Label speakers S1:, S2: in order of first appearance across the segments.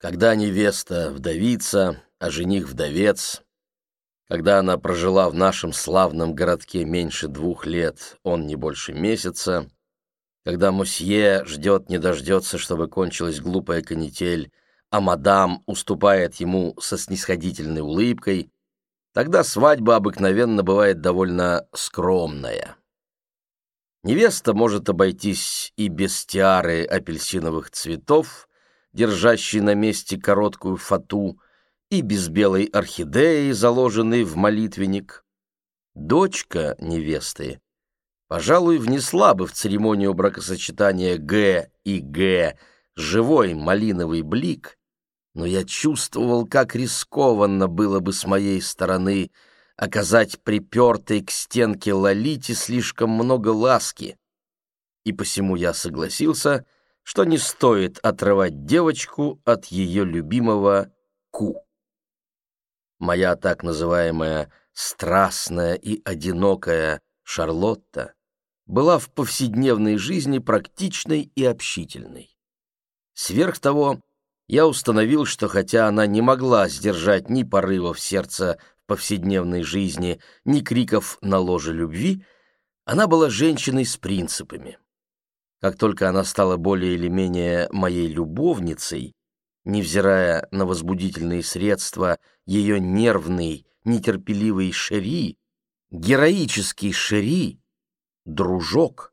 S1: Когда невеста вдовица, а жених вдовец, когда она прожила в нашем славном городке меньше двух лет, он не больше месяца, когда мосье ждет не дождется, чтобы кончилась глупая канитель, а мадам уступает ему со снисходительной улыбкой, тогда свадьба обыкновенно бывает довольно скромная. Невеста может обойтись и без тиары апельсиновых цветов, держащей на месте короткую фату, и без белой орхидеи, заложенной в молитвенник. Дочка невесты, пожалуй, внесла бы в церемонию бракосочетания Г и Г живой малиновый блик, но я чувствовал, как рискованно было бы с моей стороны оказать припертой к стенке Лолите слишком много ласки, и посему я согласился, что не стоит отрывать девочку от ее любимого Ку. Моя так называемая страстная и одинокая Шарлотта была в повседневной жизни практичной и общительной. Сверх того, я установил, что хотя она не могла сдержать ни порывов сердца в повседневной жизни, ни криков на ложе любви, она была женщиной с принципами. Как только она стала более или менее моей любовницей, невзирая на возбудительные средства, ее нервный, нетерпеливый шери, героический шери, дружок,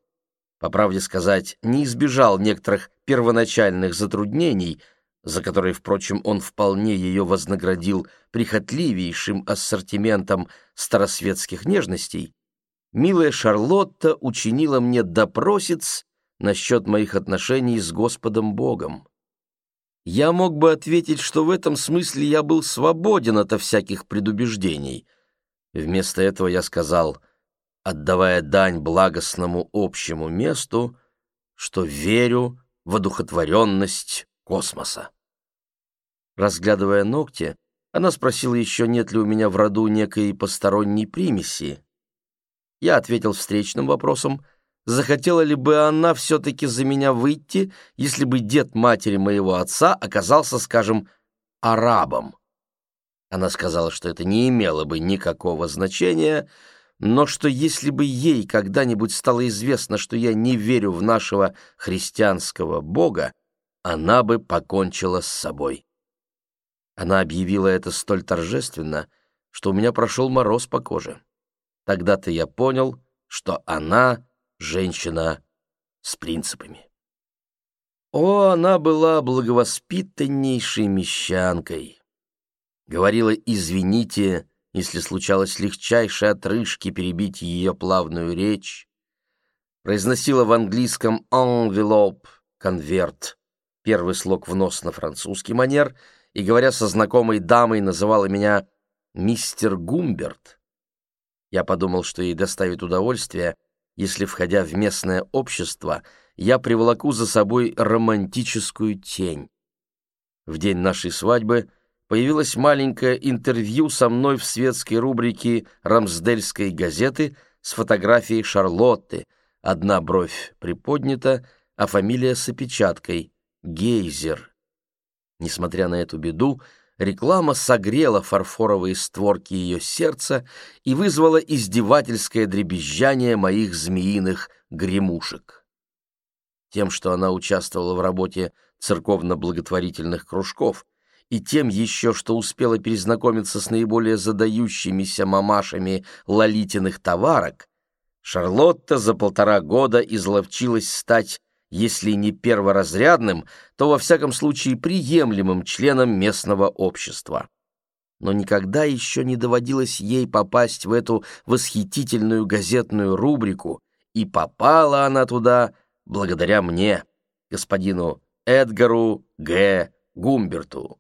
S1: по правде сказать, не избежал некоторых первоначальных затруднений — за который, впрочем, он вполне ее вознаградил прихотливейшим ассортиментом старосветских нежностей, милая Шарлотта учинила мне допросец насчет моих отношений с Господом Богом. Я мог бы ответить, что в этом смысле я был свободен ото всяких предубеждений. Вместо этого я сказал, отдавая дань благостному общему месту, что верю в одухотворенность космоса. Разглядывая ногти, она спросила еще, нет ли у меня в роду некой посторонней примеси. Я ответил встречным вопросом, захотела ли бы она все-таки за меня выйти, если бы дед матери моего отца оказался, скажем, арабом. Она сказала, что это не имело бы никакого значения, но что если бы ей когда-нибудь стало известно, что я не верю в нашего христианского Бога, она бы покончила с собой. Она объявила это столь торжественно, что у меня прошел мороз по коже. Тогда-то я понял, что она женщина с принципами. О, она была благовоспитаннейшей мещанкой. Говорила «извините», если случалось легчайшей отрыжки перебить ее плавную речь. Произносила в английском «envelope» — «конверт», первый слог в нос на французский манер — и, говоря со знакомой дамой, называла меня «мистер Гумберт». Я подумал, что ей доставит удовольствие, если, входя в местное общество, я приволоку за собой романтическую тень. В день нашей свадьбы появилось маленькое интервью со мной в светской рубрике «Рамсдельской газеты» с фотографией Шарлотты, одна бровь приподнята, а фамилия с опечаткой — Гейзер. Несмотря на эту беду, реклама согрела фарфоровые створки ее сердца и вызвала издевательское дребезжание моих змеиных гремушек. Тем, что она участвовала в работе церковно-благотворительных кружков, и тем еще, что успела перезнакомиться с наиболее задающимися мамашами лолитиных товарок, Шарлотта за полтора года изловчилась стать если не перворазрядным, то во всяком случае приемлемым членом местного общества. Но никогда еще не доводилось ей попасть в эту восхитительную газетную рубрику, и попала она туда благодаря мне, господину Эдгару Г. Гумберту.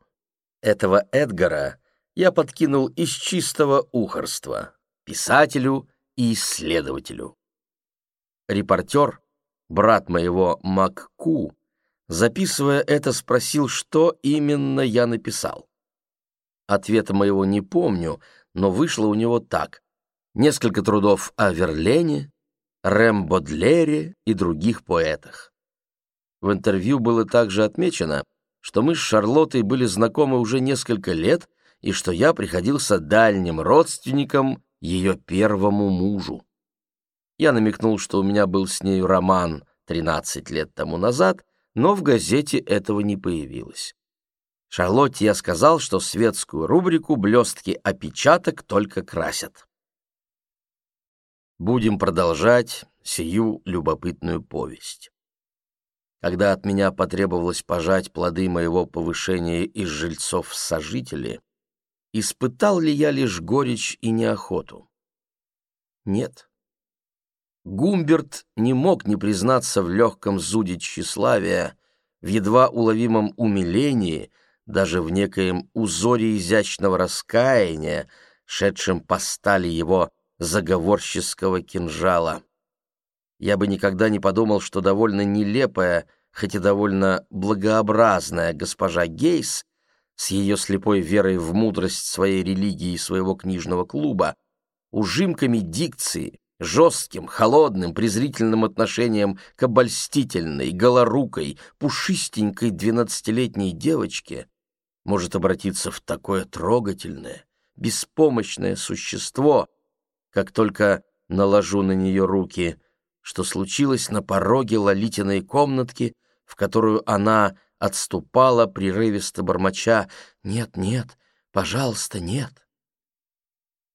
S1: Этого Эдгара я подкинул из чистого ухорства, писателю и исследователю. Репортер брат моего Макку, записывая это, спросил, что именно я написал. Ответа моего не помню, но вышло у него так. Несколько трудов о Верлене, Рэм и других поэтах. В интервью было также отмечено, что мы с Шарлоттой были знакомы уже несколько лет и что я приходился дальним родственником ее первому мужу. Я намекнул, что у меня был с нею роман 13 лет тому назад, но в газете этого не появилось. Шарлотте я сказал, что светскую рубрику «Блестки опечаток» только красят. Будем продолжать сию любопытную повесть. Когда от меня потребовалось пожать плоды моего повышения из жильцов в сожители, испытал ли я лишь горечь и неохоту? Нет. Гумберт не мог не признаться в легком зуде тщеславия, в едва уловимом умилении, даже в некоем узоре изящного раскаяния, шедшем по стали его заговорческого кинжала. Я бы никогда не подумал, что довольно нелепая, хоть и довольно благообразная госпожа Гейс с ее слепой верой в мудрость своей религии и своего книжного клуба, ужимками дикции, жестким, холодным, презрительным отношением к обольстительной, голорукой, пушистенькой двенадцатилетней девочке может обратиться в такое трогательное, беспомощное существо, как только наложу на нее руки, что случилось на пороге Лолитиной комнатки, в которую она отступала, прерывисто бормоча «Нет, нет, пожалуйста, нет».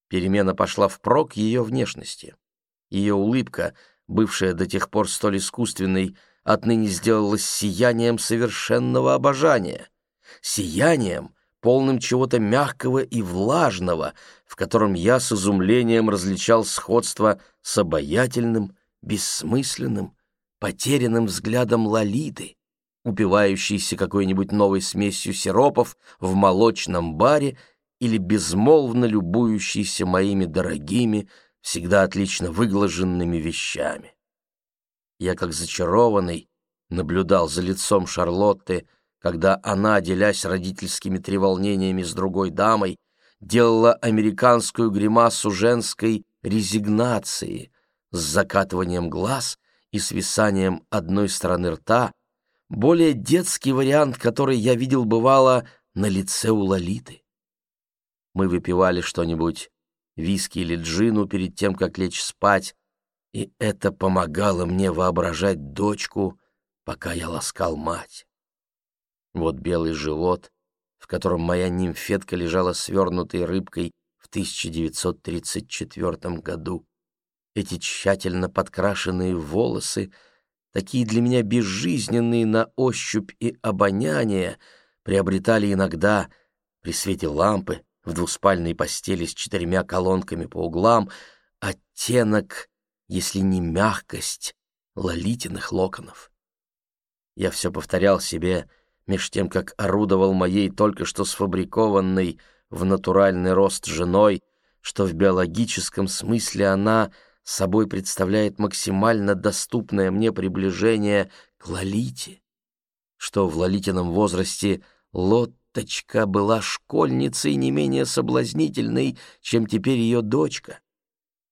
S1: Перемена пошла впрок ее внешности. Ее улыбка, бывшая до тех пор столь искусственной, отныне сделалась сиянием совершенного обожания. Сиянием, полным чего-то мягкого и влажного, в котором я с изумлением различал сходство с обаятельным, бессмысленным, потерянным взглядом Лолиты, упивающейся какой-нибудь новой смесью сиропов в молочном баре или безмолвно любующейся моими дорогими, всегда отлично выглаженными вещами. Я, как зачарованный, наблюдал за лицом Шарлотты, когда она, делясь родительскими треволнениями с другой дамой, делала американскую гримасу женской резигнации с закатыванием глаз и свисанием одной стороны рта, более детский вариант, который я видел бывало на лице у Лолиты. Мы выпивали что-нибудь, виски или джину перед тем, как лечь спать, и это помогало мне воображать дочку, пока я ласкал мать. Вот белый живот, в котором моя нимфетка лежала свернутой рыбкой в 1934 году. Эти тщательно подкрашенные волосы — такие для меня безжизненные на ощупь и обоняние, приобретали иногда при свете лампы в двуспальной постели с четырьмя колонками по углам оттенок, если не мягкость, лолитиных локонов. Я все повторял себе, меж тем, как орудовал моей только что сфабрикованной в натуральный рост женой, что в биологическом смысле она — собой представляет максимально доступное мне приближение к Лолите, что в Лолитином возрасте Лотточка была школьницей не менее соблазнительной, чем теперь ее дочка,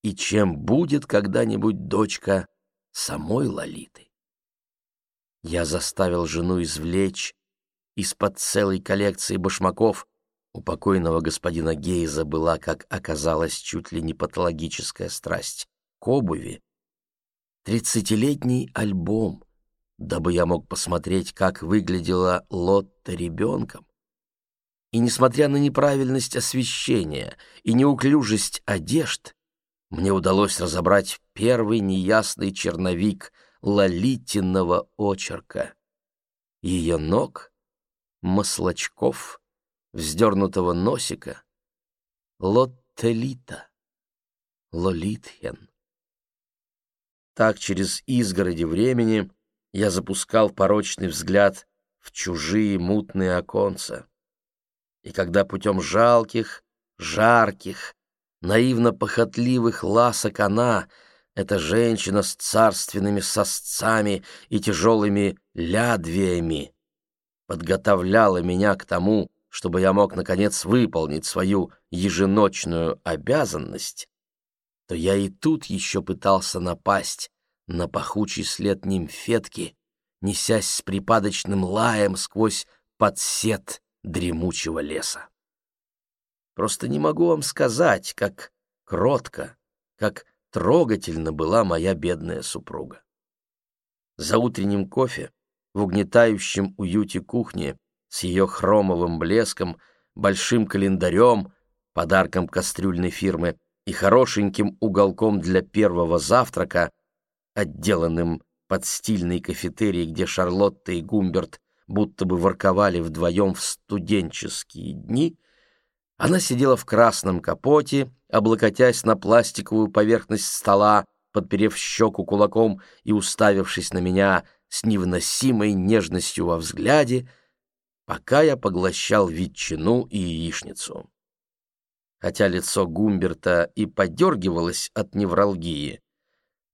S1: и чем будет когда-нибудь дочка самой Лолиты. Я заставил жену извлечь из-под целой коллекции башмаков у покойного господина Гейза была, как оказалось, чуть ли не патологическая страсть к обуви, тридцатилетний альбом, дабы я мог посмотреть, как выглядела Лотта ребенком. И несмотря на неправильность освещения и неуклюжесть одежд, мне удалось разобрать первый неясный черновик лолитинного очерка. Ее ног, маслачков, вздернутого носика, Лоттелита, Лолитхен. Так через изгороди времени я запускал порочный взгляд в чужие мутные оконца. И когда путем жалких, жарких, наивно-похотливых ласок она, эта женщина с царственными сосцами и тяжелыми лядвиями, подготовляла меня к тому, чтобы я мог, наконец, выполнить свою еженочную обязанность, то я и тут еще пытался напасть на пахучий след нимфетки, несясь с припадочным лаем сквозь под сет дремучего леса. Просто не могу вам сказать, как кротко, как трогательно была моя бедная супруга. За утренним кофе, в угнетающем уюте кухни, с ее хромовым блеском, большим календарем, подарком кастрюльной фирмы и хорошеньким уголком для первого завтрака, отделанным под стильный кафетерий, где Шарлотта и Гумберт будто бы ворковали вдвоем в студенческие дни, она сидела в красном капоте, облокотясь на пластиковую поверхность стола, подперев щеку кулаком и уставившись на меня с невыносимой нежностью во взгляде, пока я поглощал ветчину и яичницу. Хотя лицо Гумберта и подергивалось от невралгии,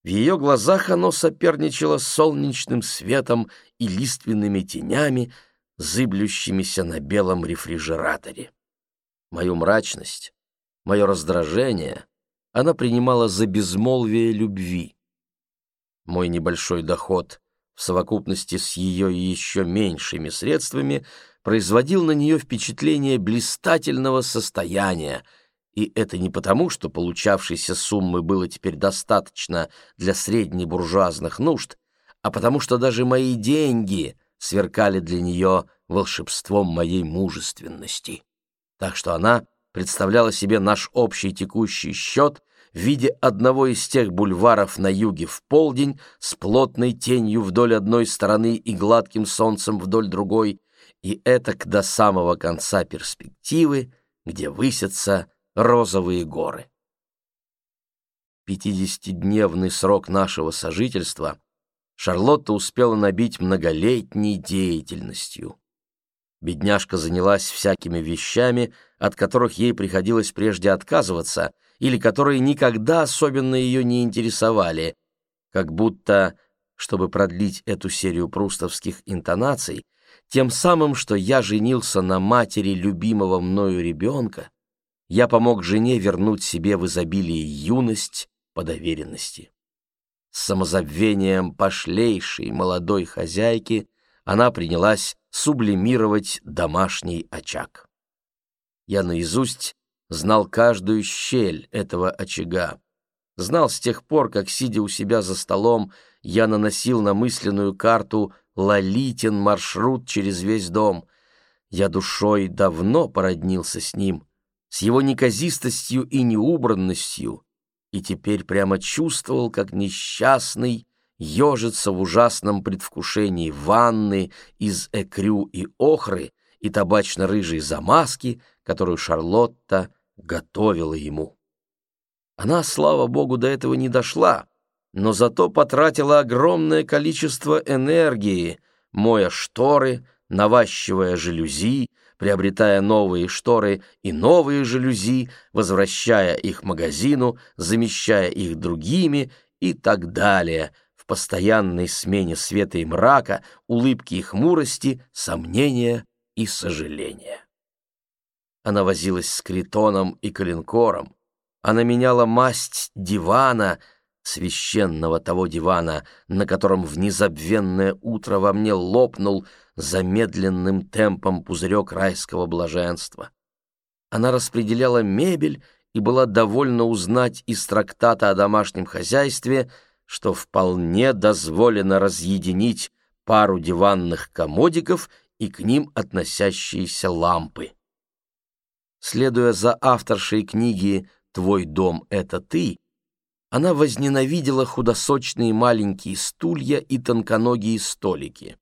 S1: в ее глазах оно соперничало с солнечным светом и лиственными тенями, зыблющимися на белом рефрижераторе. Мою мрачность, мое раздражение она принимала за безмолвие любви. Мой небольшой доход в совокупности с ее еще меньшими средствами производил на нее впечатление блистательного состояния — и это не потому, что получавшейся суммы было теперь достаточно для среднебуржуазных нужд, а потому что даже мои деньги сверкали для нее волшебством моей мужественности. Так что она представляла себе наш общий текущий счет в виде одного из тех бульваров на юге в полдень с плотной тенью вдоль одной стороны и гладким солнцем вдоль другой, и этак до самого конца перспективы, где высятся розовые горы. Пятидесятидневный срок нашего сожительства Шарлотта успела набить многолетней деятельностью. Бедняжка занялась всякими вещами, от которых ей приходилось прежде отказываться, или которые никогда особенно ее не интересовали, как будто, чтобы продлить эту серию прустовских интонаций, тем самым, что я женился на матери любимого мною ребенка, я помог жене вернуть себе в изобилии юность по доверенности. С самозабвением пошлейшей молодой хозяйки она принялась сублимировать домашний очаг. Я наизусть знал каждую щель этого очага, знал с тех пор, как, сидя у себя за столом, я наносил на мысленную карту Лолитин маршрут через весь дом. Я душой давно породнился с ним, с его неказистостью и неубранностью, и теперь прямо чувствовал, как несчастный ежится в ужасном предвкушении ванны из экрю и охры и табачно-рыжей замазки, которую Шарлотта готовила ему. Она, слава богу, до этого не дошла, но зато потратила огромное количество энергии, моя шторы, наващивая жалюзи, приобретая новые шторы и новые жалюзи, возвращая их магазину, замещая их другими и так далее, в постоянной смене света и мрака, улыбки и хмурости, сомнения и сожаления. Она возилась с критоном и калинкором, она меняла масть дивана, священного того дивана, на котором в незабвенное утро во мне лопнул замедленным темпом пузырек райского блаженства. Она распределяла мебель и была довольна узнать из трактата о домашнем хозяйстве, что вполне дозволено разъединить пару диванных комодиков и к ним относящиеся лампы. Следуя за авторшей книги «Твой дом — это ты», она возненавидела худосочные маленькие стулья и тонконогие столики.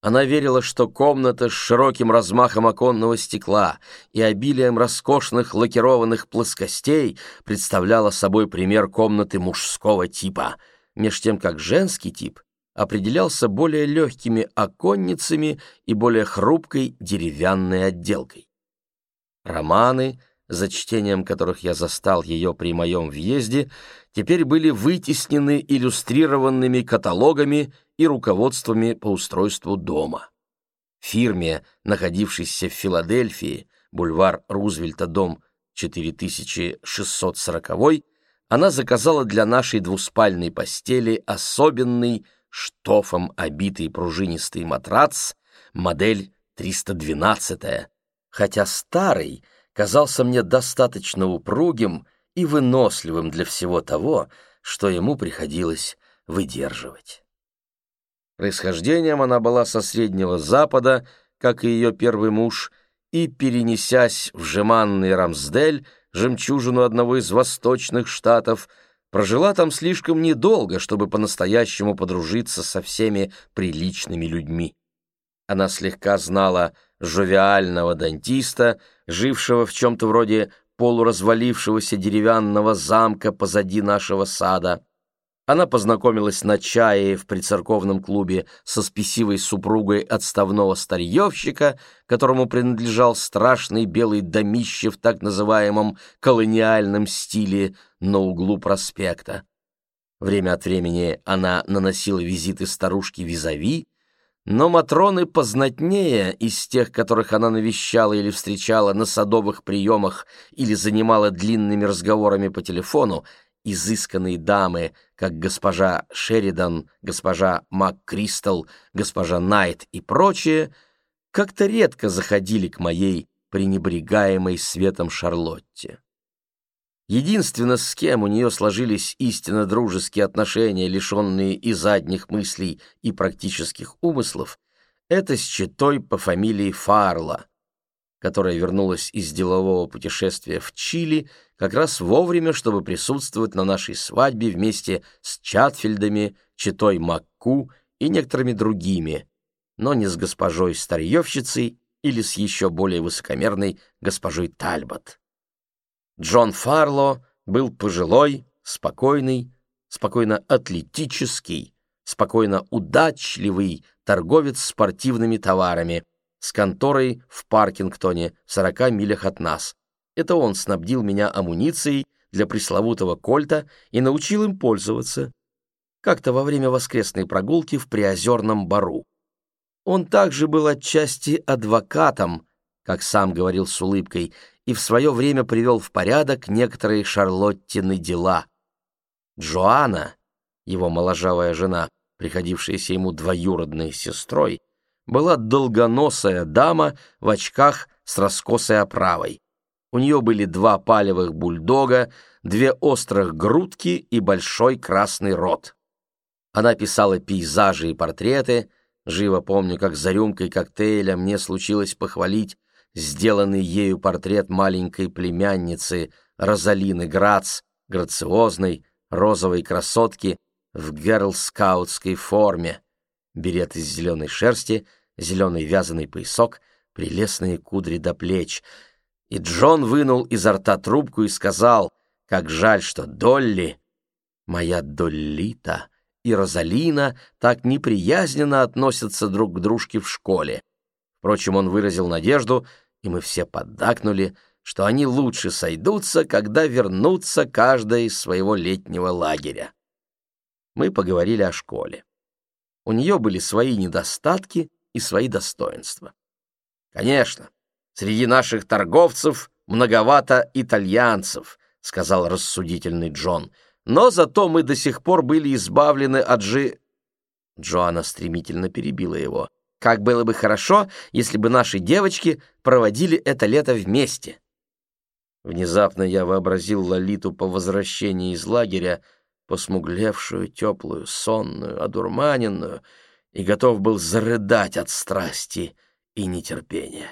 S1: Она верила, что комната с широким размахом оконного стекла и обилием роскошных лакированных плоскостей представляла собой пример комнаты мужского типа, меж тем как женский тип определялся более легкими оконницами и более хрупкой деревянной отделкой. Романы за чтением которых я застал ее при моем въезде, теперь были вытеснены иллюстрированными каталогами и руководствами по устройству дома. Фирме, находившейся в Филадельфии, бульвар Рузвельта, дом 4640, она заказала для нашей двуспальной постели особенный штофом обитый пружинистый матрац, модель 312-я, хотя старый казался мне достаточно упругим и выносливым для всего того, что ему приходилось выдерживать. Происхождением она была со Среднего Запада, как и ее первый муж, и, перенесясь в жеманный Рамсдель, жемчужину одного из восточных штатов, прожила там слишком недолго, чтобы по-настоящему подружиться со всеми приличными людьми. Она слегка знала жовиального дантиста, жившего в чем-то вроде полуразвалившегося деревянного замка позади нашего сада. Она познакомилась на чае в прицерковном клубе со спесивой супругой отставного старьевщика, которому принадлежал страшный белый домище в так называемом колониальном стиле на углу проспекта. Время от времени она наносила визиты старушке Визави, но Матроны познатнее из тех, которых она навещала или встречала на садовых приемах или занимала длинными разговорами по телефону, изысканные дамы, как госпожа Шеридан, госпожа МакКристал, госпожа Найт и прочие, как-то редко заходили к моей пренебрегаемой светом Шарлотте. Единственно, с кем у нее сложились истинно дружеские отношения, лишенные и задних мыслей, и практических умыслов, это с читой по фамилии Фарла, которая вернулась из делового путешествия в Чили как раз вовремя, чтобы присутствовать на нашей свадьбе вместе с Чатфильдами, читой Макку и некоторыми другими, но не с госпожой Старьевщицей или с еще более высокомерной госпожой Тальбот. Джон Фарло был пожилой, спокойный, спокойно атлетический, спокойно удачливый торговец спортивными товарами с конторой в Паркингтоне в 40 милях от нас. Это он снабдил меня амуницией для пресловутого кольта и научил им пользоваться. Как-то во время воскресной прогулки в Приозерном бару. Он также был отчасти адвокатом, как сам говорил с улыбкой, и в свое время привел в порядок некоторые Шарлоттины дела. Джоанна, его моложавая жена, приходившаяся ему двоюродной сестрой, была долгоносая дама в очках с раскосой оправой. У нее были два палевых бульдога, две острых грудки и большой красный рот. Она писала пейзажи и портреты, живо помню, как за рюмкой коктейля мне случилось похвалить сделанный ею портрет маленькой племянницы Розалины Грац, грациозной, розовой красотки в герлскаутской форме. Берет из зеленой шерсти, зеленый вязаный поясок, прелестные кудри до плеч. И Джон вынул изо рта трубку и сказал, как жаль, что Долли, моя Доллита, и Розалина так неприязненно относятся друг к дружке в школе. Впрочем, он выразил надежду, и мы все поддакнули, что они лучше сойдутся, когда вернутся каждая из своего летнего лагеря. Мы поговорили о школе. У нее были свои недостатки и свои достоинства. Конечно, среди наших торговцев многовато итальянцев, сказал рассудительный Джон, но зато мы до сих пор были избавлены от жи... Джоанна стремительно перебила его. Как было бы хорошо, если бы наши девочки проводили это лето вместе. Внезапно я вообразил Лолиту по возвращении из лагеря, посмуглевшую, теплую, сонную, одурманенную, и готов был зарыдать от страсти и нетерпения.